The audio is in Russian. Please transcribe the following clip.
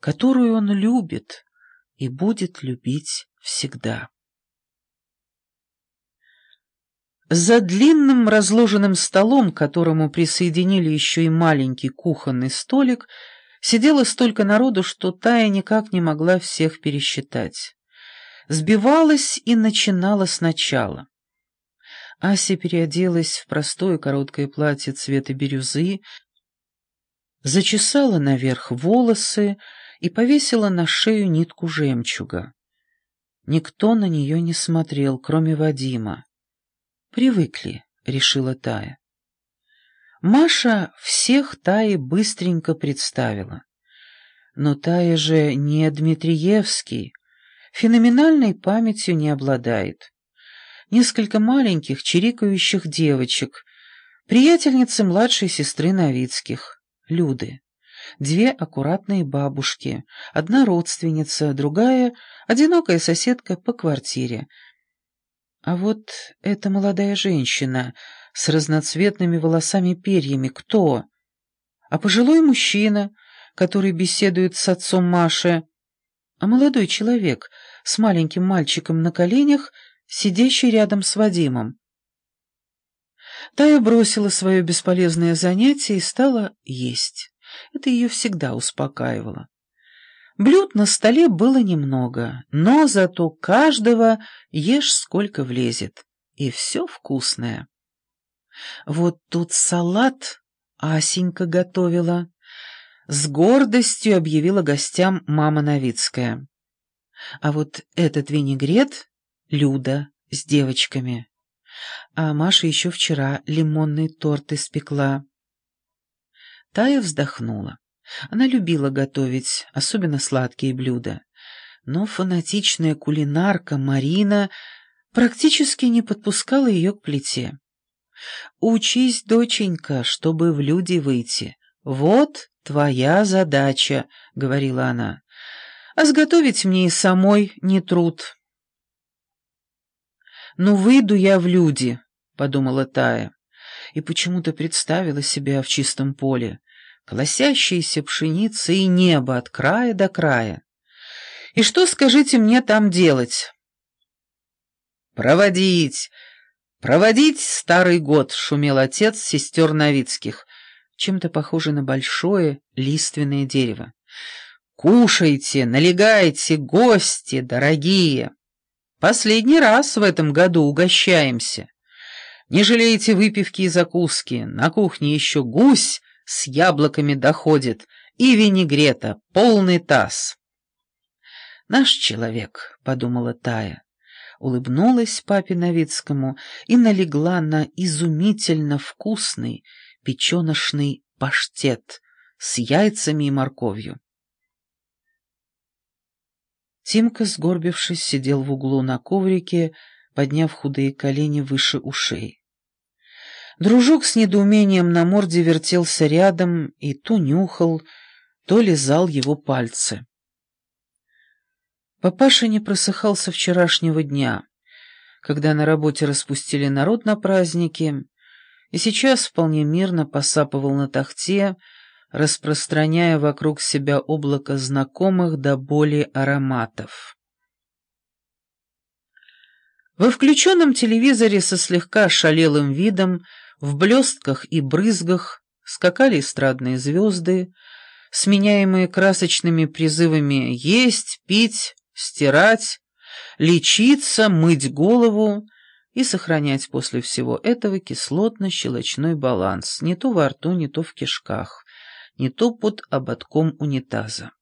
которую он любит и будет любить всегда. За длинным разложенным столом, к которому присоединили еще и маленький кухонный столик, сидело столько народу, что Тая никак не могла всех пересчитать. Сбивалась и начинала сначала. Ася переоделась в простое короткое платье цвета бирюзы, зачесала наверх волосы и повесила на шею нитку жемчуга. Никто на нее не смотрел, кроме Вадима. «Привыкли», — решила Тая. Маша всех Таи быстренько представила. Но Тая же не Дмитриевский, феноменальной памятью не обладает. Несколько маленьких чирикающих девочек, приятельницы младшей сестры Новицких, Люды. Две аккуратные бабушки, одна родственница, другая — одинокая соседка по квартире — а вот эта молодая женщина с разноцветными волосами-перьями кто? А пожилой мужчина, который беседует с отцом Маши? А молодой человек с маленьким мальчиком на коленях, сидящий рядом с Вадимом? Тая бросила свое бесполезное занятие и стала есть. Это ее всегда успокаивало. Блюд на столе было немного, но зато каждого ешь сколько влезет, и все вкусное. Вот тут салат Асенька готовила. С гордостью объявила гостям мама Новицкая. А вот этот винегрет — Люда с девочками. А Маша еще вчера лимонный торт испекла. Тая вздохнула. Она любила готовить, особенно сладкие блюда. Но фанатичная кулинарка Марина практически не подпускала ее к плите. «Учись, доченька, чтобы в люди выйти. Вот твоя задача», — говорила она. «А сготовить мне и самой не труд». «Ну, выйду я в люди», — подумала Тая, и почему-то представила себя в чистом поле колосящиеся пшеница и небо от края до края. И что, скажите мне, там делать? «Проводить! Проводить старый год!» — шумел отец сестер Новицких, чем-то похоже на большое лиственное дерево. «Кушайте, налегайте, гости дорогие! Последний раз в этом году угощаемся. Не жалейте выпивки и закуски, на кухне еще гусь, с яблоками доходит, и винегрета, полный таз. «Наш человек», — подумала Тая, улыбнулась папе Новицкому и налегла на изумительно вкусный печеношный паштет с яйцами и морковью. Тимка, сгорбившись, сидел в углу на коврике, подняв худые колени выше ушей. Дружок с недоумением на морде вертелся рядом и то нюхал, то лизал его пальцы. Папаша не просыхал со вчерашнего дня, когда на работе распустили народ на праздники, и сейчас вполне мирно посапывал на тахте, распространяя вокруг себя облако знакомых до боли ароматов. Во включенном телевизоре со слегка шалелым видом в блестках и брызгах скакали эстрадные звезды, сменяемые красочными призывами есть, пить, стирать, лечиться, мыть голову и сохранять после всего этого кислотно-щелочной баланс, не то во рту, не то в кишках, не то под ободком унитаза.